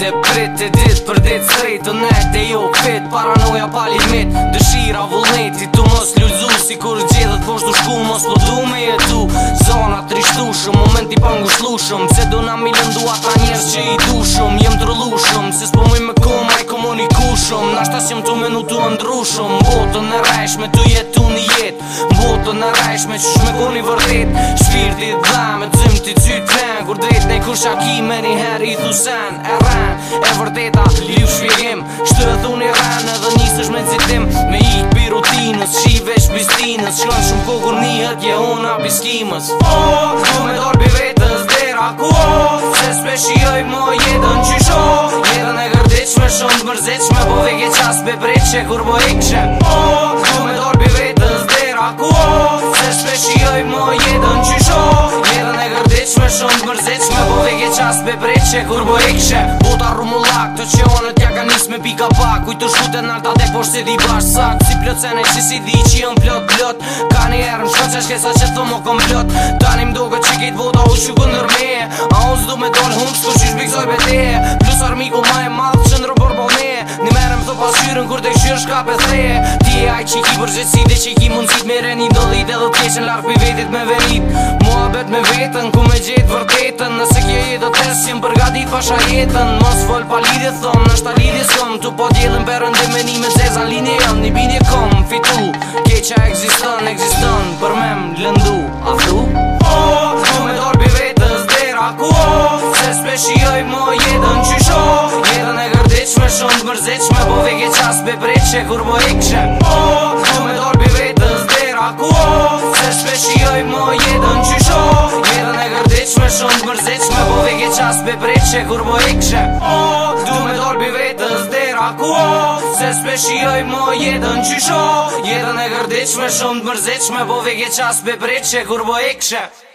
dit e prit dit për dit sret të net e jo fit paranoja pa limit dëshira vullneti tu mos lullzu si kur gjithet po shtu shku mos po du me jetu zona trishtu momenti pa ngushlu shum se do na mi lëndu ata njerës që i dushëm jem drullu shum se s'po muj me kum i komuniku shum nashta si më tu me nutu ndru shum botën në rejshme, tu jetu një jet botën në rejshme, që shme koni vërdit shpirtit dhamet ti cytë ten Kur drejt ne kur shaki me një her i thusen E ren, e vërdeta, liu shvjegim Shtë e thun e ren edhe është me citim Me i pi rutinës, shivesh bistinës Shkën shumë kukur njët je ona biskimës Oh, ku me dorbi vetës dera ku oh Se s'pe shioj mo jetën qysho Jetën e gërdeqme, shumë të mërzeqme Po veke qas pe breqe kur bo ikqe qas me breqe kur bo ikqe Bota rumullak të që onë t'ja ka nis me pika pak Kuj të shute nalë t'a dek poshtë si di bashk Si plëcene që si di që jën plot plët Ka një erë më shka që shke sa që të më kom plët Tanim më doke që kejt vota u që këndër me A unë zdo me donë hunë që të që shbikzoj me te Plus armiku ma e malë që në rëbër po ne Në merëm të pasyrën kur të këshyrë shka pe the Ti e ajt që ki përgjëtsi dhe që ki mundësit me renit Do dhe i me venit Mua me vetën ku me gjithë vërtetën pasha jetën Mos vol pa lidhje thonë Në shta lidhje s'kom Tu po djelën për dhe me me zezan Linje jam një bidje kom Fitu Keqa egziston, egziston Për me më lëndu Aftu Oh, po, ku me dorbi vetës Dera ku of Se joj, mo jetën qysh of Jetën e gërdeq me shumë të mërzeq me Po veke qas be breqe kur bo ekqem qas me breqe kur mo ikqe oh, Du me dorbi vetës dera ku Se s'pe shioj mo jetën qysho Jetën e gërdiq me shumë Po vike qas me breqe kur